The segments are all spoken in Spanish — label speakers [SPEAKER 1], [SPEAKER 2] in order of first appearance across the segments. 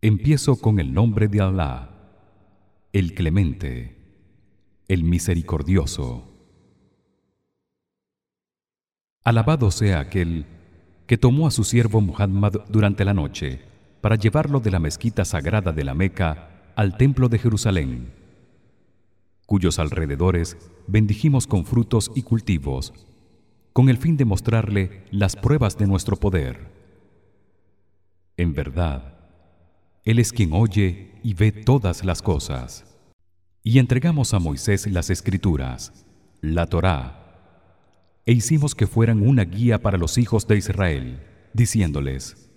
[SPEAKER 1] Empiezo con el nombre de Allah, el Clemente, el Misericordioso. Alabado sea aquel que tomó a su siervo Muhammad durante la noche para llevarlo de la mezquita sagrada de la Meca al templo de Jerusalén, cuyos alrededores bendijimos con frutos y cultivos, con el fin de mostrarle las pruebas de nuestro poder. En verdad, él es quien oye y ve todas las cosas. Y entregamos a Moisés las escrituras, la Torá, e hicimos que fueran una guía para los hijos de Israel, diciéndoles: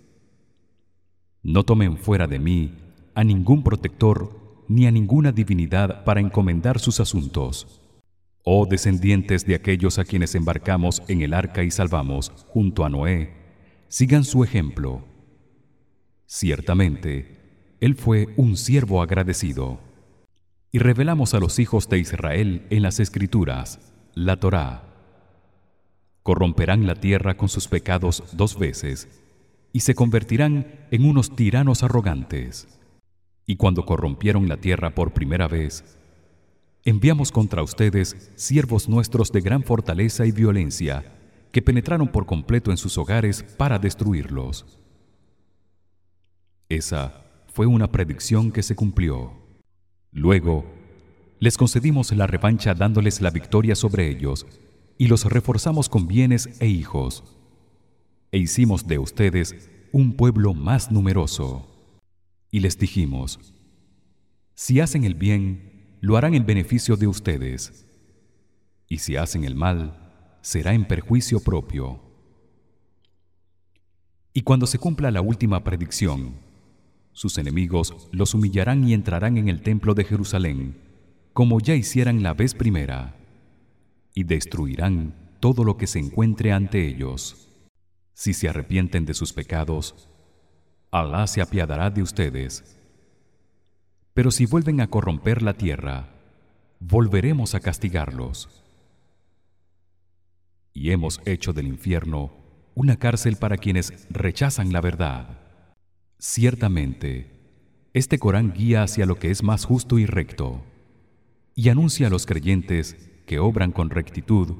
[SPEAKER 1] No tomen fuera de mí a ningún protector ni a ninguna divinidad para encomendar sus asuntos. Oh descendientes de aquellos a quienes embarcamos en el arca y salvamos junto a Noé, sigan su ejemplo. Ciertamente, él fue un siervo agradecido. Y revelamos a los hijos de Israel en las escrituras, la Torá. Corromperán la tierra con sus pecados dos veces y se convertirán en unos tiranos arrogantes. Y cuando corrompieron la tierra por primera vez, enviamos contra ustedes siervos nuestros de gran fortaleza y violencia que penetraron por completo en sus hogares para destruirlos. Esa fue una predicción que se cumplió. Luego les concedimos la revancha dándoles la victoria sobre ellos y los reforzamos con bienes e hijos. E hicimos de ustedes un pueblo más numeroso. Y les dijimos: Si hacen el bien, lo harán en beneficio de ustedes. Y si hacen el mal, será en perjuicio propio. Y cuando se cumpla la última predicción, sus enemigos los humillarán y entrarán en el templo de Jerusalén como ya hicieran la vez primera y destruirán todo lo que se encuentre ante ellos. Si se arrepienten de sus pecados Alá se apiadará de ustedes. Pero si vuelven a corromper la tierra volveremos a castigarlos. Y hemos hecho del infierno una cárcel para quienes rechazan la verdad Ciertamente, este Corán guía hacia lo que es más justo y recto y anuncia a los creyentes que obran con rectitud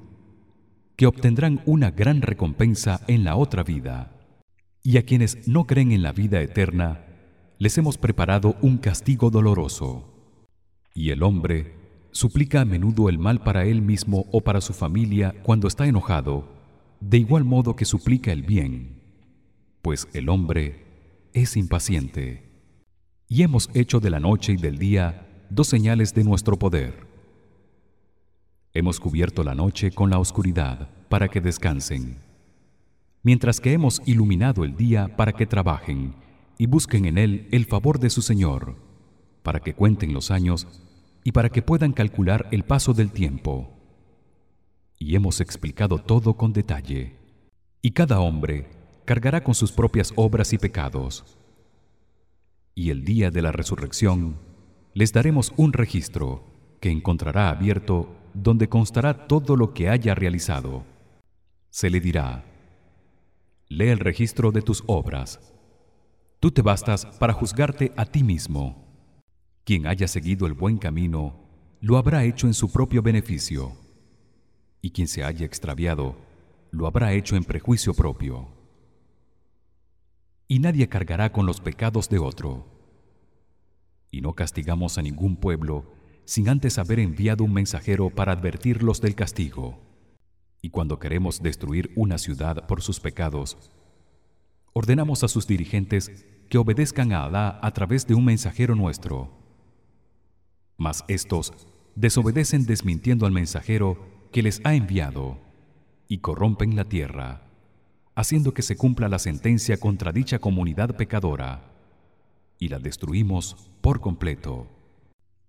[SPEAKER 1] que obtendrán una gran recompensa en la otra vida y a quienes no creen en la vida eterna les hemos preparado un castigo doloroso. Y el hombre suplica a menudo el mal para él mismo o para su familia cuando está enojado, de igual modo que suplica el bien, pues el hombre es impaciente. Y hemos hecho de la noche y del día dos señales de nuestro poder. Hemos cubierto la noche con la oscuridad para que descansen, mientras que hemos iluminado el día para que trabajen y busquen en él el favor de su Señor, para que cuenten los años y para que puedan calcular el paso del tiempo. Y hemos explicado todo con detalle. Y cada hombre cargará con sus propias obras y pecados. Y el día de la resurrección les daremos un registro que encontrará abierto donde constará todo lo que haya realizado. Se le dirá: Lee el registro de tus obras. Tú te bastas para juzgarte a ti mismo. Quien haya seguido el buen camino lo habrá hecho en su propio beneficio, y quien se haya extraviado lo habrá hecho en prejuicio propio y nadie cargará con los pecados de otro. Y no castigamos a ningún pueblo sin antes haber enviado un mensajero para advertirlos del castigo. Y cuando queremos destruir una ciudad por sus pecados, ordenamos a sus dirigentes que obedezcan a Alá a través de un mensajero nuestro. Mas estos desobedecen desmintiendo al mensajero que les ha enviado y corrompen la tierra haciendo que se cumpla la sentencia contra dicha comunidad pecadora y la destruimos por completo.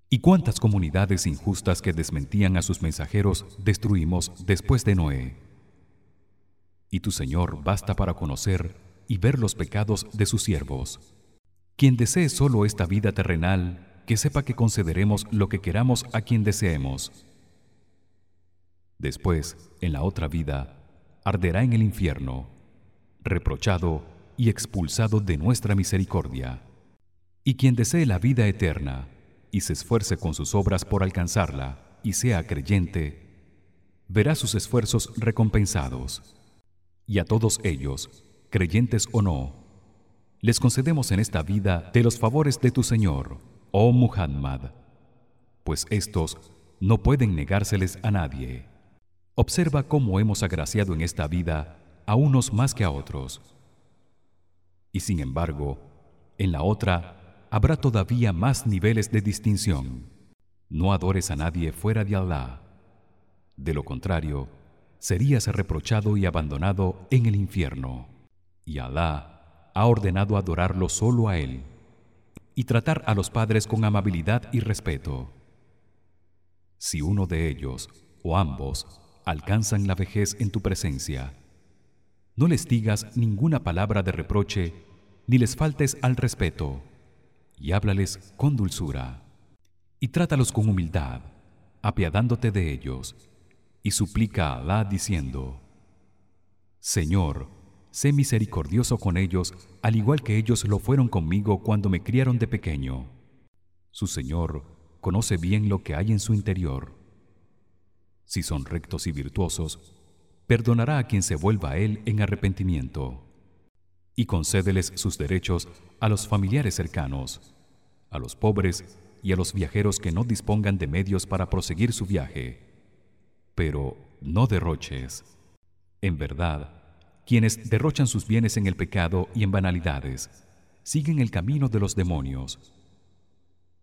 [SPEAKER 1] ¿Y cuántas comunidades injustas que desmentían a sus mensajeros destruimos después de Noé? Y tu Señor basta para conocer y ver los pecados de sus siervos. Quien desee solo esta vida terrenal, que sepa que concederemos lo que queramos a quien deseemos. Después, en la otra vida, arderá en el infierno reprochado y expulsado de nuestra misericordia Y quien desee la vida eterna y se esfuerce con sus obras por alcanzarla y sea creyente, verá sus esfuerzos recompensados. Y a todos ellos, creyentes o no, les concedemos en esta vida de los favores de tu Señor, oh Muhammad, pues estos no pueden negárseles a nadie. Observa cómo hemos agraciado en esta vida a unos más que a otros. Y sin embargo, en la otra habrá todavía más niveles de distinción. No adores a nadie fuera de Allah. De lo contrario, serías reprochado y abandonado en el infierno. Y Allah ha ordenado adorarlo solo a él y tratar a los padres con amabilidad y respeto. Si uno de ellos o ambos alcanzan la vejez en tu presencia, no les digas ninguna palabra de reproche ni les faltes al respeto y háblales con dulzura y trátalos con humildad apiadándote de ellos y suplica a Alá diciendo Señor sé misericordioso con ellos al igual que ellos lo fueron conmigo cuando me criaron de pequeño. Su Señor conoce bien lo que hay en su interior. Si son rectos y virtuosos perdonará a quien se vuelva a él en arrepentimiento y concédeles sus derechos a los familiares cercanos, a los pobres y a los viajeros que no dispongan de medios para proseguir su viaje. Pero no derroches. En verdad, quienes derrochan sus bienes en el pecado y en banalidades, siguen el camino de los demonios.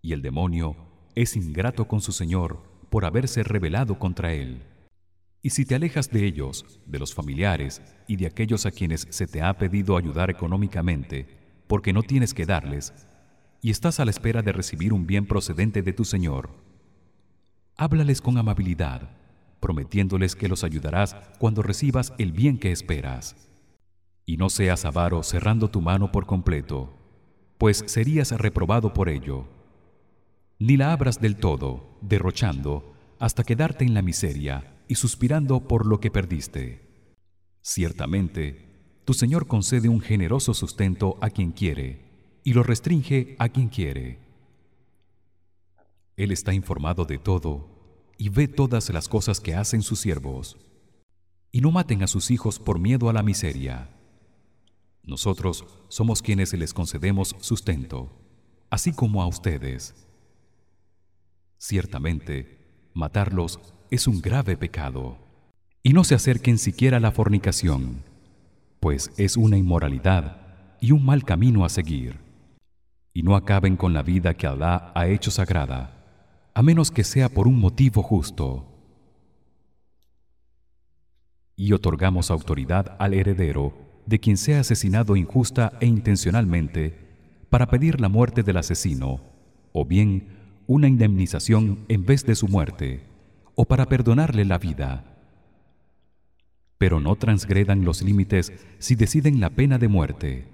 [SPEAKER 1] Y el demonio es ingrato con su Señor por haberse rebelado contra él. Y si te alejas de ellos, de los familiares y de aquellos a quienes se te ha pedido ayudar económicamente, porque no tienes que darles, y estás a la espera de recibir un bien procedente de tu Señor, háblales con amabilidad, prometiéndoles que los ayudarás cuando recibas el bien que esperas. Y no seas avaro cerrando tu mano por completo, pues serías reprobado por ello. Ni la abras del todo, derrochando, hasta quedarte en la miseria y suspirando por lo que perdiste. Ciertamente, tu Señor concede un generoso sustento a quien quiere y lo restringe a quien quiere. Él está informado de todo y ve todas las cosas que hacen sus siervos. Y no maten a sus hijos por miedo a la miseria. Nosotros somos quienes les concedemos sustento, así como a ustedes. Ciertamente, matarlos es un grave pecado y no se acerquen siquiera a la fornicación pues es una inmoralidad y un mal camino a seguir. Y no acaben con la vida que Alá ha hecho sagrada a menos que sea por un motivo justo. Y otorgamos autoridad al heredero de quien sea asesinado injusta e intencionalmente para pedir la muerte del asesino o bien una indemnización en vez de su muerte o para perdonarle la vida. Pero no transgredan los límites si deciden la pena de muerte.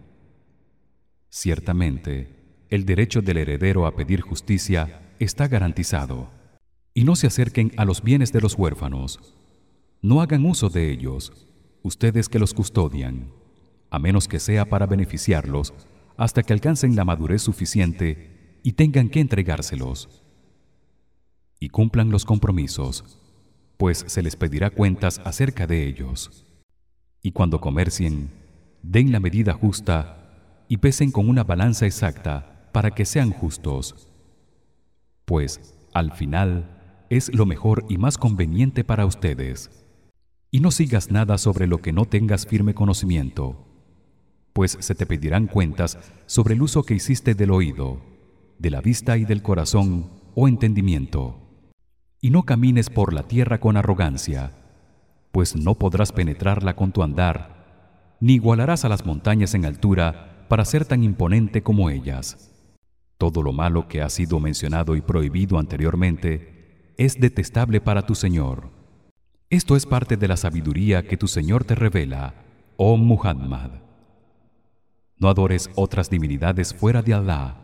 [SPEAKER 1] Ciertamente, el derecho del heredero a pedir justicia está garantizado. Y no se acerquen a los bienes de los huérfanos. No hagan uso de ellos, ustedes que los custodian, a menos que sea para beneficiarlos hasta que alcancen la madurez suficiente y tengan que entregárselos y cumplan los compromisos, pues se les pedirá cuentas acerca de ellos. Y cuando comercien, den la medida justa y pesen con una balanza exacta para que sean justos. Pues al final es lo mejor y más conveniente para ustedes. Y no sigas nada sobre lo que no tengas firme conocimiento, pues se te pedirán cuentas sobre el uso que hiciste del oído, de la vista y del corazón o entendimiento y no camines por la tierra con arrogancia pues no podrás penetrarla con tu andar ni igualarás a las montañas en altura para ser tan imponente como ellas. Todo lo malo que ha sido mencionado y prohibido anteriormente es detestable para tu Señor. Esto es parte de la sabiduría que tu Señor te revela oh Muhammad. No adores otras divinidades fuera de Allah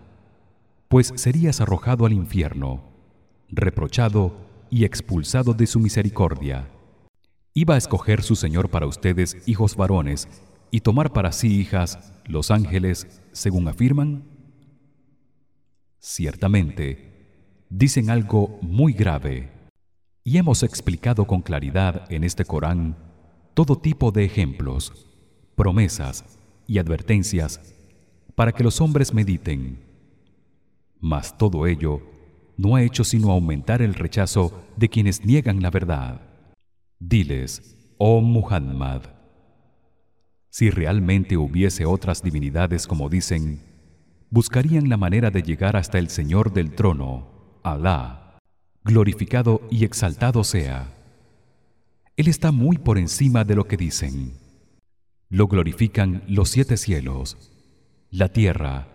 [SPEAKER 1] pues serías arrojado al infierno reprochado y expulsado de su misericordia. Iba a escoger su Señor para ustedes hijos varones y tomar para sí hijas los ángeles, según afirman. Ciertamente, dicen algo muy grave. Y hemos explicado con claridad en este Corán todo tipo de ejemplos, promesas y advertencias para que los hombres mediten. Mas todo ello no ha hecho sino aumentar el rechazo de quienes niegan la verdad. Diles, oh Muhammad, si realmente hubiese otras divinidades como dicen, buscarían la manera de llegar hasta el Señor del trono, Alá, glorificado y exaltado sea. Él está muy por encima de lo que dicen. Lo glorifican los siete cielos, la tierra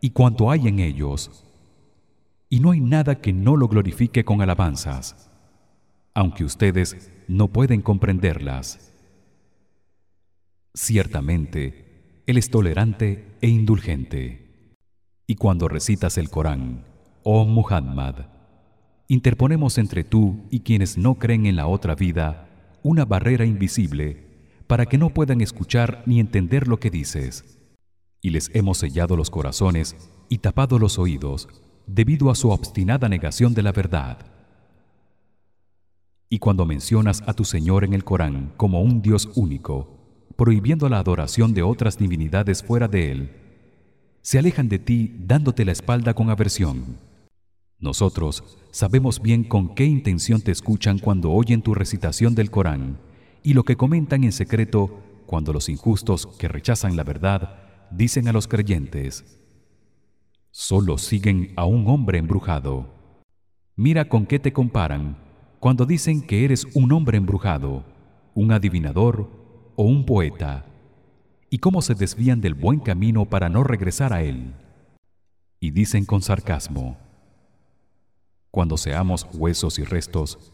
[SPEAKER 1] y cuanto hay en ellos. Y no hay nada que no lo glorifique con alabanzas, aunque ustedes no pueden comprenderlas. Ciertamente, él es tolerante e indulgente. Y cuando recitas el Corán, oh Muhammad, interponemos entre tú y quienes no creen en la otra vida una barrera invisible para que no puedan escuchar ni entender lo que dices. Y les hemos sellado los corazones y tapado los oídos debido a su obstinada negación de la verdad. Y cuando mencionas a tu Señor en el Corán como un Dios único, prohibiendo la adoración de otras divinidades fuera de él, se alejan de ti dándote la espalda con aversión. Nosotros sabemos bien con qué intención te escuchan cuando oyen tu recitación del Corán y lo que comentan en secreto cuando los injustos que rechazan la verdad dicen a los creyentes: Solo siguen a un hombre embrujado. Mira con qué te comparan cuando dicen que eres un hombre embrujado, un adivinador o un poeta, y cómo se desvían del buen camino para no regresar a él. Y dicen con sarcasmo: cuando seamos huesos y restos,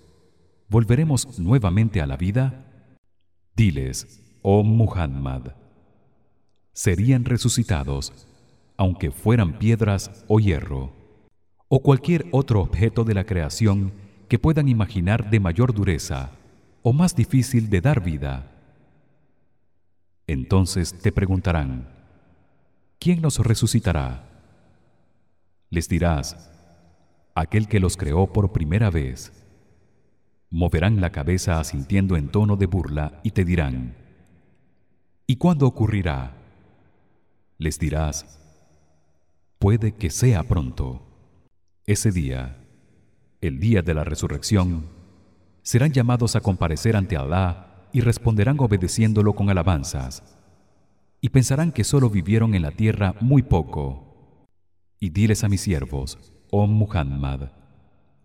[SPEAKER 1] ¿volveremos nuevamente a la vida? Diles, oh Muhammad, serían resucitados aunque fueran piedras o hierro o cualquier otro objeto de la creación que puedan imaginar de mayor dureza o más difícil de dar vida. Entonces te preguntarán: ¿Quién los resucitará? Les dirás: aquel que los creó por primera vez moverán la cabeza asintiendo en tono de burla y te dirán ¿Y cuándo ocurrirá? Les dirás puede que sea pronto. Ese día el día de la resurrección serán llamados a comparecer ante Alá y responderán obedeciéndolo con alabanzas. Y pensarán que solo vivieron en la tierra muy poco. Y diles a mis siervos oh Muhammad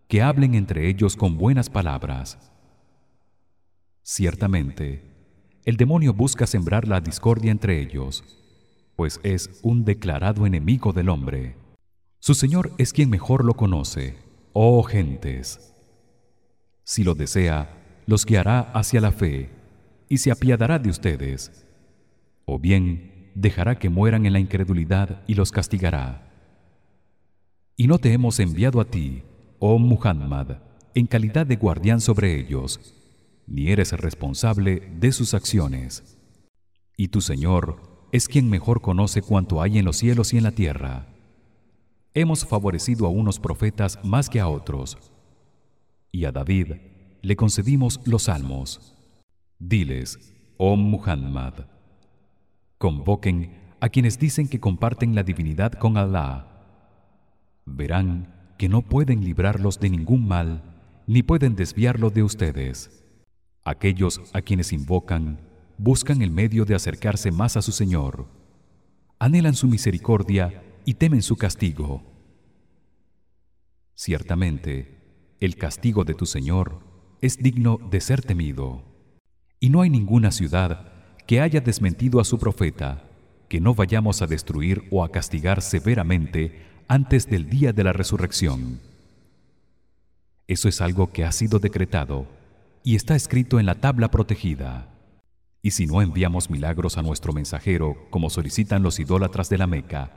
[SPEAKER 1] que hablen entre ellos con buenas palabras. Ciertamente el demonio busca sembrar la discordia entre ellos pues es un declarado enemigo del hombre. Su señor es quien mejor lo conoce. Oh gentes si lo desea los guiará hacia la fe y se apiadará de ustedes. O bien dejará que mueran en la incredulidad y los castigará. Y no te hemos enviado a ti oh Muhammad en calidad de guardián sobre ellos ni eres responsable de sus acciones. Y tu Señor es quien mejor conoce cuanto hay en los cielos y en la tierra. Hemos favorecido a unos profetas más que a otros. Y a David le concedimos los salmos. Diles oh Muhammad convoquen a quienes dicen que comparten la divinidad con Alá. Verán que no pueden librarlos de ningún mal ni pueden desviarlo de ustedes. Aquellos a quienes invocan buscan el medio de acercarse más a su Señor anhelan su misericordia y temen su castigo ciertamente el castigo de tu Señor es digno de ser temido y no hay ninguna ciudad que haya desmentido a su profeta que no vayamos a destruir o a castigar severamente antes del día de la resurrección. Eso es algo que ha sido decretado y está escrito en la tabla protegida. Y si no enviamos milagros a nuestro mensajero como solicitan los idólatras de la Meca,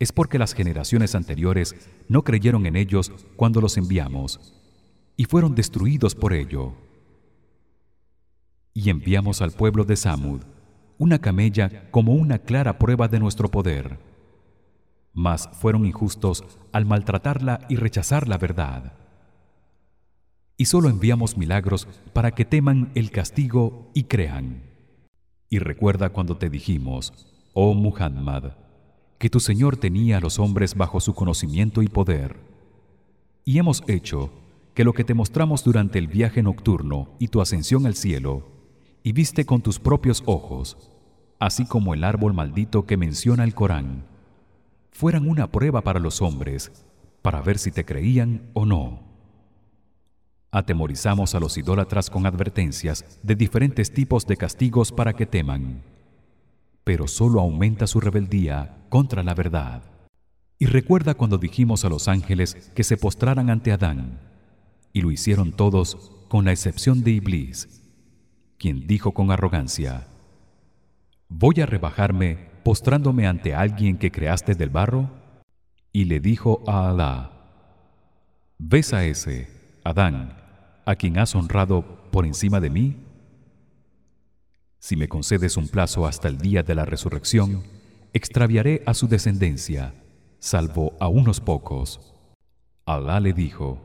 [SPEAKER 1] es porque las generaciones anteriores no creyeron en ellos cuando los enviamos y fueron destruidos por ello. Y enviamos al pueblo de Samud una camella como una clara prueba de nuestro poder mas fueron injustos al maltratarla y rechazar la verdad y solo enviamos milagros para que teman el castigo y crean. Y recuerda cuando te dijimos oh Muhammad que tu Señor tenía a los hombres bajo su conocimiento y poder. Y hemos hecho que lo que te mostramos durante el viaje nocturno y tu ascensión al cielo y viste con tus propios ojos así como el árbol maldito que menciona el Corán fueran una prueba para los hombres para ver si te creían o no atemorizamos a los idólatras con advertencias de diferentes tipos de castigos para que teman. Pero solo aumenta su rebeldía contra la verdad. Y recuerda cuando dijimos a los ángeles que se postraran ante Adán y lo hicieron todos con la excepción de Iblis quien dijo con arrogancia voy a rebajarme postrándome ante alguien que creaste del barro y le dijo a Alá ves a ese Adán a quien has honrado por encima de mí si me concedes un plazo hasta el día de la resurrección extraviaré a su descendencia salvo a unos pocos. Alá le dijo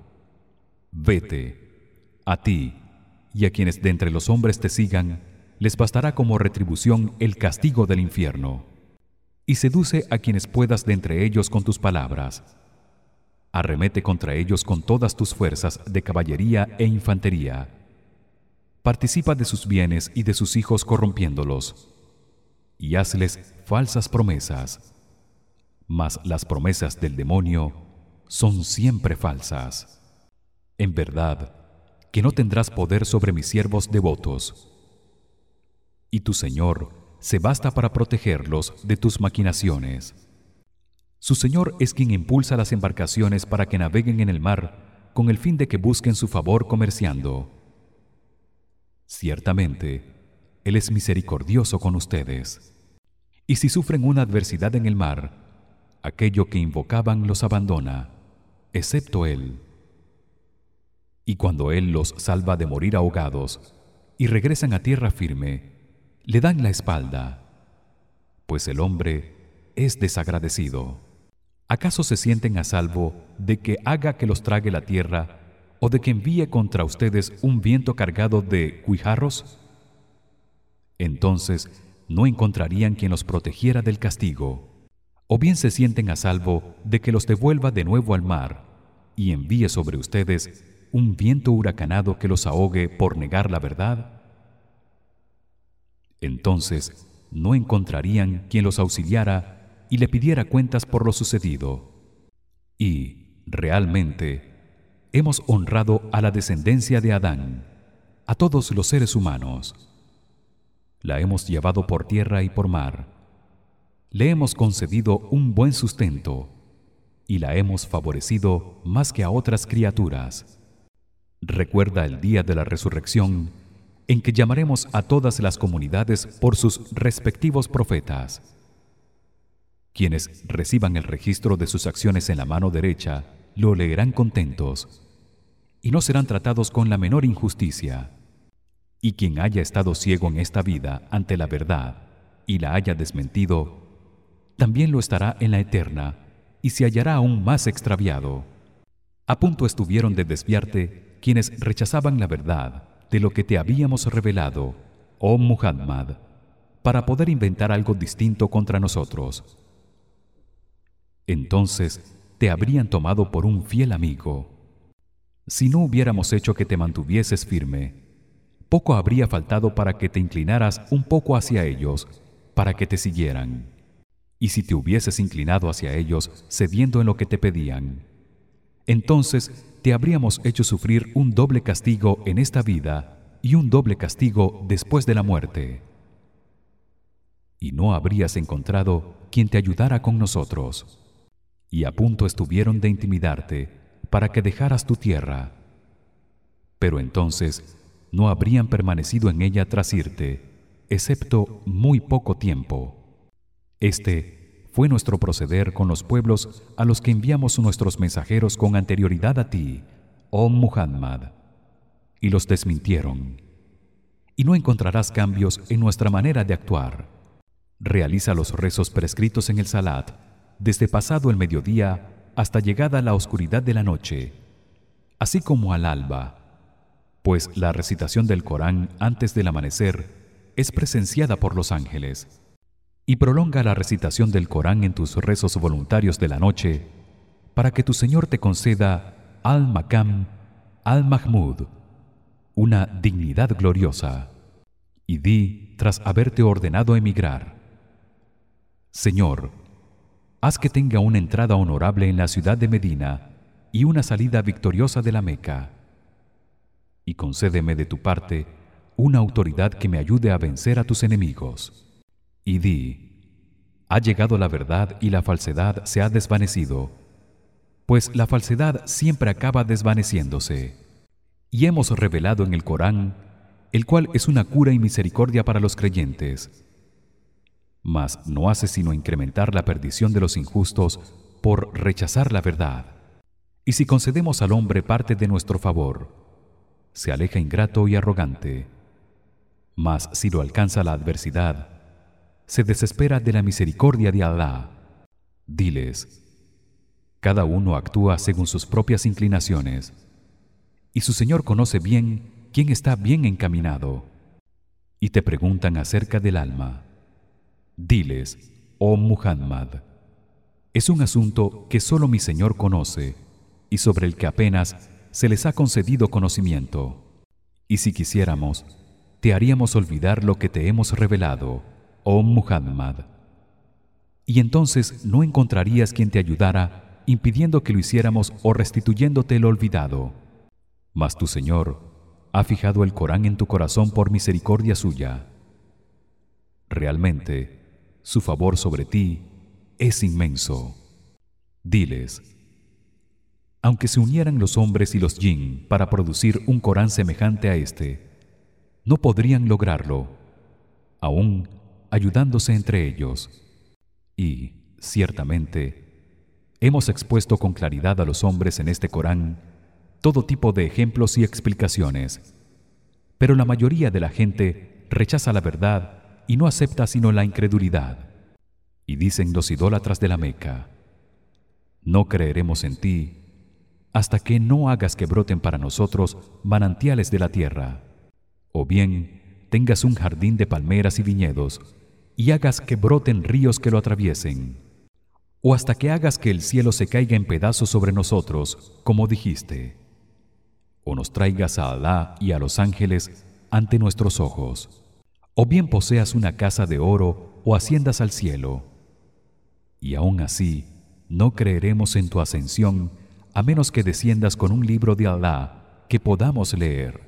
[SPEAKER 1] vete a ti y a quienes de entre los hombres te sigan les bastará como retribución el castigo del infierno. Y seduce a quienes puedas de entre ellos con tus palabras arremete contra ellos con todas tus fuerzas de caballería e infantería. Participa de sus bienes y de sus hijos corrompiéndolos y hazles falsas promesas. Mas las promesas del demonio son siempre falsas. En verdad que no tendrás poder sobre mis siervos devotos. Y tu Señor se basta para protegerlos de tus maquinaciones su Señor es quien impulsa las embarcaciones para que naveguen en el mar con el fin de que busquen su favor comerciando. Ciertamente, él es misericordioso con ustedes. Y si sufren una adversidad en el mar, aquello que invocaban los abandona, excepto él. Y cuando él los salva de morir ahogados y regresan a tierra firme, le dan la espalda, pues el hombre es desagradecido. ¿Acaso se sienten a salvo de que haga que los trague la tierra o de que envíe contra ustedes un viento cargado de cuijarros? Entonces no encontrarían quien los protegiera del castigo. O bien se sienten a salvo de que los devuelva de nuevo al mar y envíe sobre ustedes un viento huracanado que los ahogue por negar la verdad. Entonces no encontrarían quien los auxiliara y le pidiera cuentas por lo sucedido. Y realmente hemos honrado a la descendencia de Adán, a todos los seres humanos. La hemos llevado por tierra y por mar. Le hemos concedido un buen sustento y la hemos favorecido más que a otras criaturas. Recuerda el día de la resurrección en que llamaremos a todas las comunidades por sus respectivos profetas quienes reciban el registro de sus acciones en la mano derecha lo leerán contentos y no serán tratados con la menor injusticia. Y quien haya estado ciego en esta vida ante la verdad y la haya desmentido, también lo estará en la eterna y se hallará aún más extraviado. A punto estuvieron de desviarte quienes rechazaban la verdad de lo que te habíamos revelado, oh Muhammad, para poder inventar algo distinto contra nosotros entonces te habrían tomado por un fiel amigo. Si no hubiéramos hecho que te mantuvieses firme, poco habría faltado para que te inclinaras un poco hacia ellos, para que te siguieran. Y si te hubieses inclinado hacia ellos cediendo en lo que te pedían, entonces te habríamos hecho sufrir un doble castigo en esta vida y un doble castigo después de la muerte. Y no habrías encontrado quien te ayudara con nosotros y a punto estuvieron de intimidarte para que dejaras tu tierra. Pero entonces no habrían permanecido en ella tras irte excepto muy poco tiempo. Este fue nuestro proceder con los pueblos a los que enviamos nuestros mensajeros con anterioridad a ti oh Muhammad. Y los desmintieron. Y no encontrarás cambios en nuestra manera de actuar. Realiza los rezos prescritos en el salat desde pasado el mediodía hasta llegada la oscuridad de la noche así como al alba pues la recitación del Corán antes del amanecer es presenciada por los ángeles y prolonga la recitación del Corán en tus rezos voluntarios de la noche para que tu Señor te conceda al-Makam al-Mahmud una dignidad gloriosa y di tras haberte ordenado emigrar Señor haz que tenga una entrada honorable en la ciudad de Medina y una salida victoriosa de la Meca. Y concédeme de tu parte una autoridad que me ayude a vencer a tus enemigos. Y di ha llegado la verdad y la falsedad se ha desvanecido pues la falsedad siempre acaba desvaneciéndose. Y hemos revelado en el Corán el cual es una cura y misericordia para los creyentes mas no hace sino incrementar la perdición de los injustos por rechazar la verdad. Y si concedemos al hombre parte de nuestro favor se aleja ingrato y arrogante. Mas si lo alcanza la adversidad se desespera de la misericordia de Allah diles cada uno actúa según sus propias inclinaciones y su Señor conoce bien quién está bien encaminado. Y te preguntan acerca del alma Diles, oh Muhammad, es un asunto que solo mi Señor conoce y sobre el que apenas se les ha concedido conocimiento. Y si quisiéramos, te haríamos olvidar lo que te hemos revelado, oh Muhammad. Y entonces no encontrarías quien te ayudara impidiendo que lo hiciéramos o restituyéndote lo olvidado. Mas tu Señor ha fijado el Corán en tu corazón por misericordia suya. Realmente su favor sobre ti es inmenso. Diles: Aunque se unieran los hombres y los jinn para producir un Corán semejante a este, no podrían lograrlo, aún ayudándose entre ellos. Y, ciertamente, hemos expuesto con claridad a los hombres en este Corán todo tipo de ejemplos y explicaciones. Pero la mayoría de la gente rechaza la verdad y no acepta sino la incredulidad. Y dicen los idólatras de la Meca: No creeremos en ti hasta que no hagas que broten para nosotros manantiales de la tierra, o bien tengas un jardín de palmeras y viñedos y hagas que broten ríos que lo atraviesen, o hasta que hagas que el cielo se caiga en pedazos sobre nosotros, como dijiste, o nos traigas a Alá y a los ángeles ante nuestros ojos o bien poseas una casa de oro o haciendas al cielo. Y aún así no creeremos en tu ascensión a menos que desciendas con un libro de Alá que podamos leer.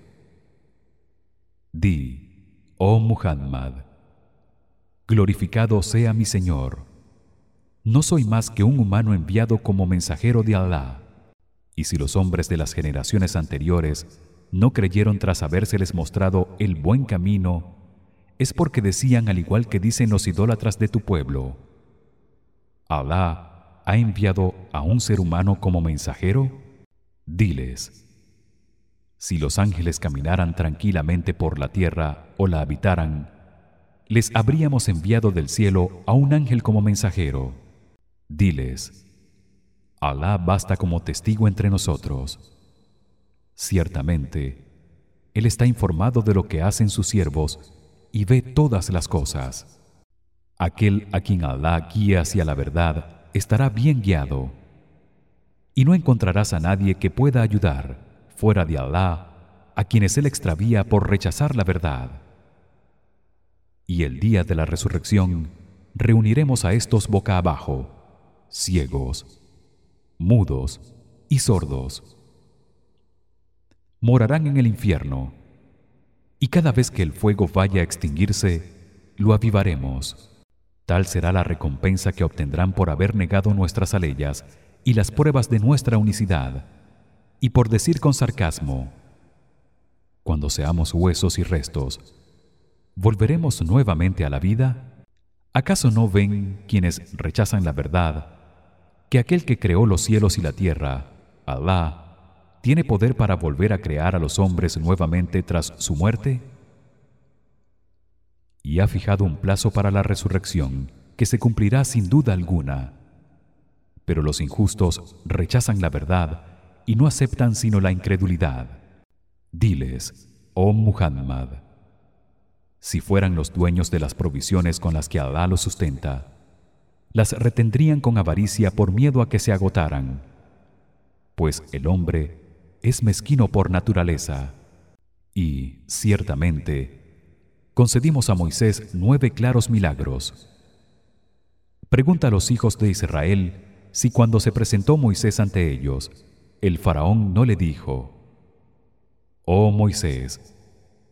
[SPEAKER 1] Di oh Muhammad glorificado sea mi Señor. No soy más que un humano enviado como mensajero de Alá. Y si los hombres de las generaciones anteriores no creyeron tras habérseles mostrado el buen camino es porque decían al igual que dicen los idólatras de tu pueblo Alá ha enviado a un ser humano como mensajero diles si los ángeles caminaran tranquilamente por la tierra o la habitaran les habríamos enviado del cielo a un ángel como mensajero diles Alá basta como testigo entre nosotros. Ciertamente él está informado de lo que hacen sus siervos y ve todas las cosas. Aquel a quien Alá guía hacia la verdad estará bien guiado. Y no encontrarás a nadie que pueda ayudar fuera de Alá a quienes él extravía por rechazar la verdad. Y el día de la resurrección reuniremos a estos boca abajo, ciegos, mudos y sordos. Morarán en el infierno y cada vez que el fuego vaya a extinguirse lo avivaremos. Tal será la recompensa que obtendrán por haber negado nuestras aleyas y las pruebas de nuestra unicidad. Y por decir con sarcasmo cuando seamos huesos y restos volveremos nuevamente a la vida acaso no ven quienes rechazan la verdad que aquel que creó los cielos y la tierra Alá tiene poder para volver a crear a los hombres nuevamente tras su muerte y ha fijado un plazo para la resurrección que se cumplirá sin duda alguna. Pero los injustos rechazan la verdad y no aceptan sino la incredulidad. Diles oh Muhammad si fueran los dueños de las provisiones con las que Alá los sustenta las retendrían con avaricia por miedo a que se agotaran. Pues el hombre es mezquino por naturaleza. Y ciertamente concedimos a Moisés nueve claros milagros. Pregunta a los hijos de Israel si cuando se presentó Moisés ante ellos el faraón no le dijo Oh Moisés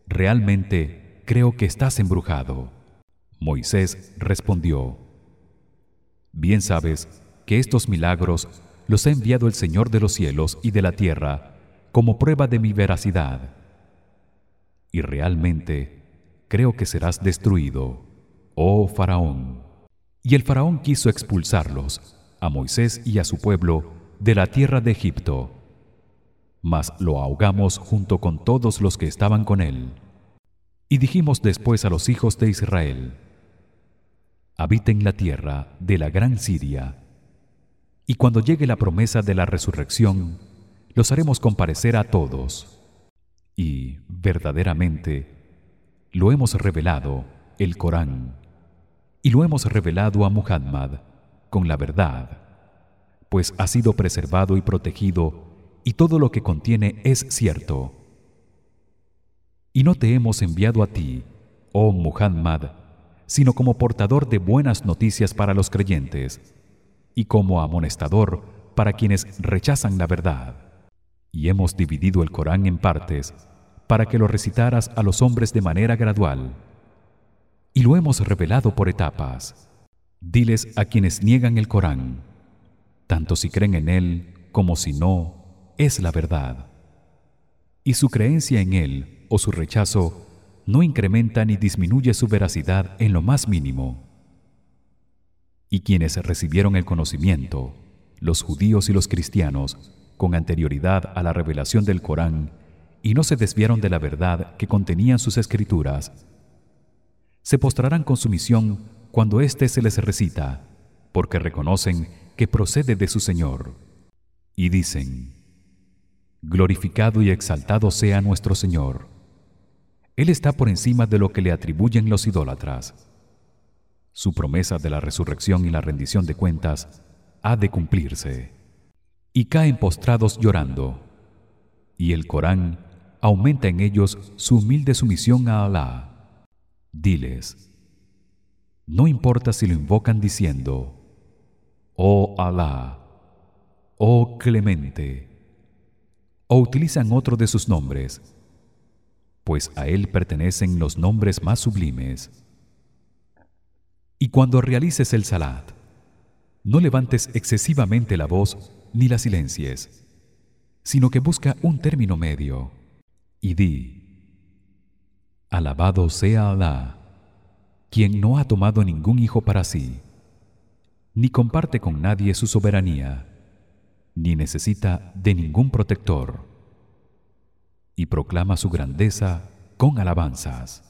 [SPEAKER 1] realmente creo que estás embrujado. Moisés respondió Bien sabes que estos milagros los ha enviado el Señor de los cielos y de la tierra como prueba de mi veracidad. Y realmente creo que serás destruido, oh faraón. Y el faraón quiso expulsarlos a Moisés y a su pueblo de la tierra de Egipto. Mas lo ahogamos junto con todos los que estaban con él. Y dijimos después a los hijos de Israel: Habiten la tierra de la gran Siria y cuando llegue la promesa de la resurrección los haremos comparecer a todos. Y verdaderamente lo hemos revelado el Corán. Y lo hemos revelado a Muhammad con la verdad pues ha sido preservado y protegido y todo lo que contiene es cierto. Y no te hemos enviado a ti oh Muhammad sino como portador de buenas noticias para los creyentes y como amonestador para quienes rechazan la verdad. Y hemos dividido el Corán en partes para que lo recitaras a los hombres de manera gradual. Y lo hemos revelado por etapas. Diles a quienes niegan el Corán, tanto si creen en él como si no, es la verdad. Y su creencia en él o su rechazo no incrementa ni disminuye su veracidad en lo más mínimo y quienes recibieron el conocimiento los judíos y los cristianos con anterioridad a la revelación del Corán y no se desviaron de la verdad que contenían sus escrituras. Se postrarán con sumisión cuando éste se les recita porque reconocen que procede de su Señor. Y dicen glorificado y exaltado sea nuestro Señor. Él está por encima de lo que le atribuyen los idólatras. Su promesa de la resurrección y la rendición de cuentas ha de cumplirse y caen postrados llorando. Y el Corán aumenta en ellos su humilde sumisión a Alá. Diles no importa si lo invocan diciendo oh Alá oh clemente o utilizan otro de sus nombres pues a él pertenecen los nombres más sublimes. Y cuando realices el salat no levantes excesivamente la voz ni la silencies sino que busca un término medio y di alabado sea Alá quien no ha tomado ningún hijo para sí ni comparte con nadie su soberanía ni necesita de ningún protector y proclama su grandeza con alabanzas